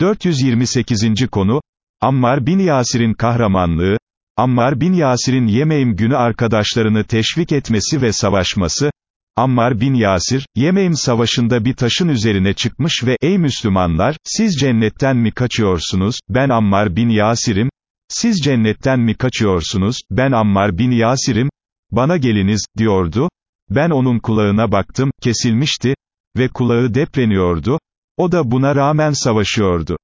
428. konu, Ammar bin Yasir'in kahramanlığı, Ammar bin Yasir'in Yemeğim günü arkadaşlarını teşvik etmesi ve savaşması, Ammar bin Yasir, Yemeğim savaşında bir taşın üzerine çıkmış ve, ey Müslümanlar, siz cennetten mi kaçıyorsunuz, ben Ammar bin Yasir'im, siz cennetten mi kaçıyorsunuz, ben Ammar bin Yasir'im, bana geliniz, diyordu, ben onun kulağına baktım, kesilmişti, ve kulağı depreniyordu, o da buna rağmen savaşıyordu.